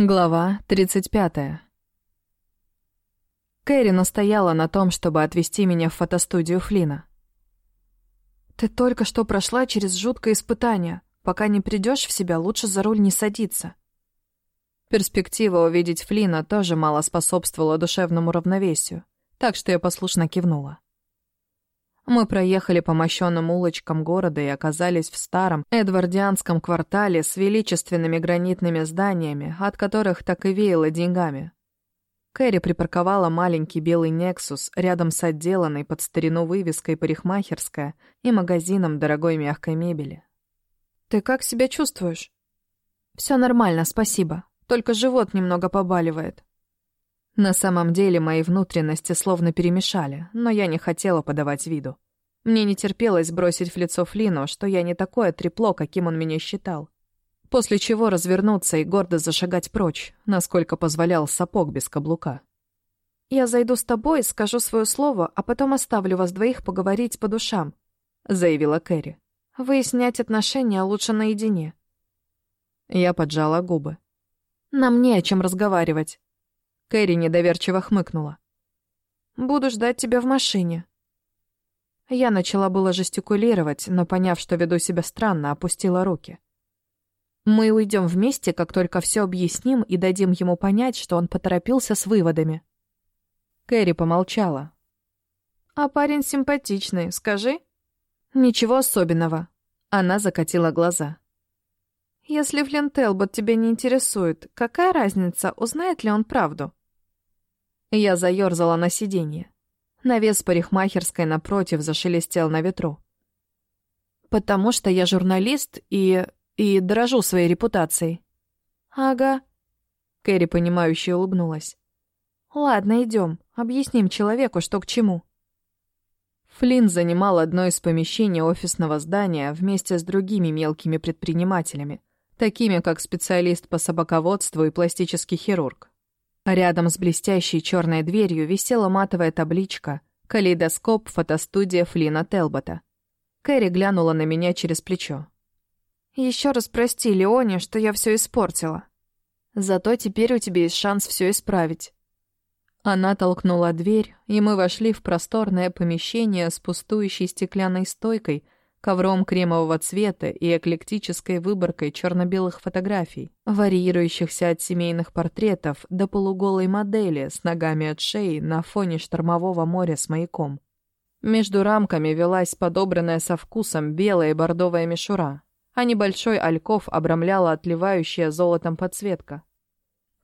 Глава 35. Кэрри настояла на том, чтобы отвезти меня в фотостудию Флина. «Ты только что прошла через жуткое испытание. Пока не придешь в себя, лучше за руль не садиться». Перспектива увидеть Флина тоже мало способствовала душевному равновесию, так что я послушно кивнула. Мы проехали по мощенным улочкам города и оказались в старом эдвардианском квартале с величественными гранитными зданиями, от которых так и веяло деньгами. Кэрри припарковала маленький белый «Нексус» рядом с отделанной под старину вывеской «Парикмахерская» и магазином дорогой мягкой мебели. «Ты как себя чувствуешь?» «Все нормально, спасибо. Только живот немного побаливает». На самом деле мои внутренности словно перемешали, но я не хотела подавать виду. Мне не терпелось бросить в лицо Флину, что я не такое трепло, каким он меня считал. После чего развернуться и гордо зашагать прочь, насколько позволял сапог без каблука. «Я зайду с тобой, скажу свое слово, а потом оставлю вас двоих поговорить по душам», — заявила Кэрри. «Выяснять отношения лучше наедине». Я поджала губы. «Нам не о чем разговаривать». Кэрри недоверчиво хмыкнула. «Буду ждать тебя в машине». Я начала было жестикулировать, но, поняв, что веду себя странно, опустила руки. «Мы уйдем вместе, как только все объясним и дадим ему понять, что он поторопился с выводами». Кэрри помолчала. «А парень симпатичный, скажи?» «Ничего особенного». Она закатила глаза. «Если Флинн Телбот тебя не интересует, какая разница, узнает ли он правду?» Я заерзала на сиденье. Навес парикмахерской напротив зашелестел на ветру. «Потому что я журналист и... и дорожу своей репутацией». «Ага». Кэрри, понимающе улыбнулась. «Ладно, идем. Объясним человеку, что к чему». Флинн занимал одно из помещений офисного здания вместе с другими мелкими предпринимателями, такими как специалист по собаководству и пластический хирург. Рядом с блестящей черной дверью висела матовая табличка «Калейдоскоп. Фотостудия Флина Телбота». Кэрри глянула на меня через плечо. «Еще раз прости, Леоне, что я все испортила. Зато теперь у тебя есть шанс все исправить». Она толкнула дверь, и мы вошли в просторное помещение с пустующей стеклянной стойкой — ковром кремового цвета и эклектической выборкой черно-белых фотографий, варьирующихся от семейных портретов до полуголой модели с ногами от шеи на фоне штормового моря с маяком. Между рамками велась подобранная со вкусом белая и бордовая мишура, а небольшой альков обрамляла отливающая золотом подсветка.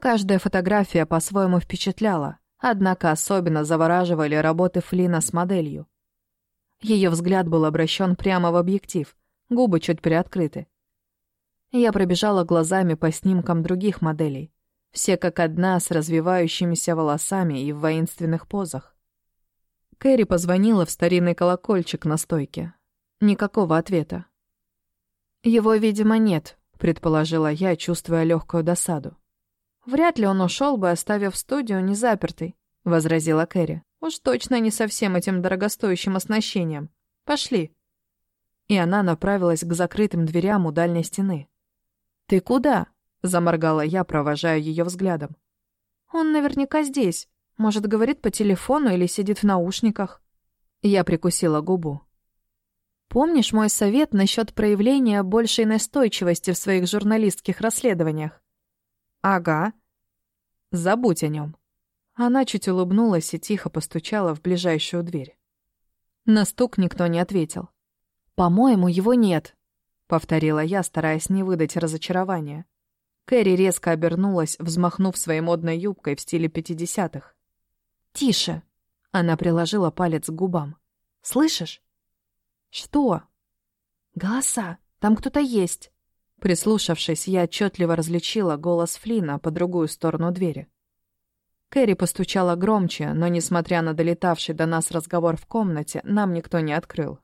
Каждая фотография по-своему впечатляла, однако особенно завораживали работы Флина с моделью. Ее взгляд был обращен прямо в объектив, губы чуть приоткрыты. Я пробежала глазами по снимкам других моделей, все как одна с развивающимися волосами и в воинственных позах. Кэрри позвонила в старинный колокольчик на стойке. Никакого ответа. «Его, видимо, нет», — предположила я, чувствуя легкую досаду. «Вряд ли он ушел бы, оставив студию незапертой», — возразила Кэрри. Уж точно не со всем этим дорогостоящим оснащением. Пошли. И она направилась к закрытым дверям у дальней стены. «Ты куда?» — заморгала я, провожая ее взглядом. «Он наверняка здесь. Может, говорит по телефону или сидит в наушниках». Я прикусила губу. «Помнишь мой совет насчет проявления большей настойчивости в своих журналистских расследованиях?» «Ага». «Забудь о нем. Она чуть улыбнулась и тихо постучала в ближайшую дверь. На стук никто не ответил. «По-моему, его нет», — повторила я, стараясь не выдать разочарования. Кэрри резко обернулась, взмахнув своей модной юбкой в стиле пятидесятых. «Тише!» — она приложила палец к губам. «Слышишь?» «Что?» «Голоса! Там кто-то есть!» Прислушавшись, я отчетливо различила голос Флина по другую сторону двери. Кэрри постучала громче, но, несмотря на долетавший до нас разговор в комнате, нам никто не открыл.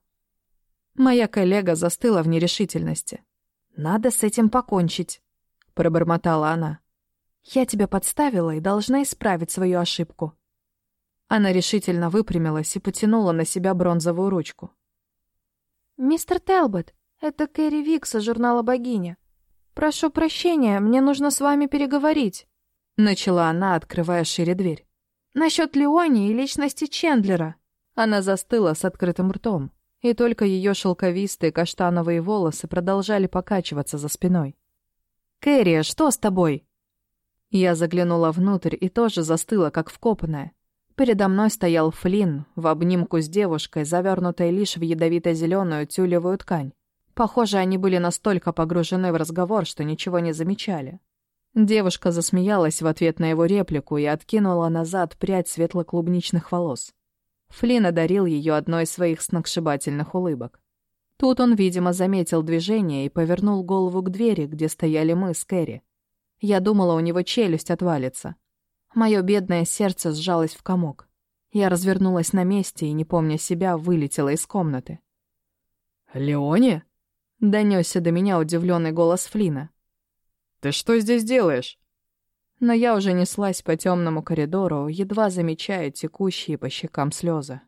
Моя коллега застыла в нерешительности. «Надо с этим покончить», — пробормотала она. «Я тебя подставила и должна исправить свою ошибку». Она решительно выпрямилась и потянула на себя бронзовую ручку. «Мистер Телбот, это Кэрри Викса журнала «Богиня». «Прошу прощения, мне нужно с вами переговорить», — начала она, открывая шире дверь. «Насчет Леони и личности Чендлера». Она застыла с открытым ртом, и только ее шелковистые каштановые волосы продолжали покачиваться за спиной. «Кэрри, что с тобой?» Я заглянула внутрь и тоже застыла, как вкопанная. Передо мной стоял Флинн в обнимку с девушкой, завернутой лишь в ядовито-зеленую тюлевую ткань. Похоже, они были настолько погружены в разговор, что ничего не замечали. Девушка засмеялась в ответ на его реплику и откинула назад прядь светло-клубничных волос. Флинн одарил ее одной из своих сногсшибательных улыбок. Тут он, видимо, заметил движение и повернул голову к двери, где стояли мы с Кэрри. Я думала, у него челюсть отвалится. Мое бедное сердце сжалось в комок. Я развернулась на месте и, не помня себя, вылетела из комнаты. «Леони?» — донесся до меня удивленный голос Флина. «Ты что здесь делаешь?» Но я уже неслась по темному коридору, едва замечая текущие по щекам слезы.